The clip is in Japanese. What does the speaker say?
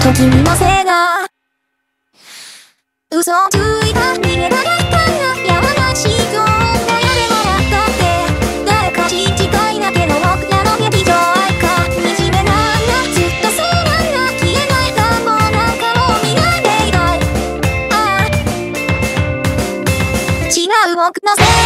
と君のせいだ嘘をついた逃げなれった山だやんなしやでもらったって誰か信じたいだけの僕らの劇場愛か惨めなんだずっとそうなんだ。消えない願望なんかもう見ないでいたい。ああ。違う僕のせい。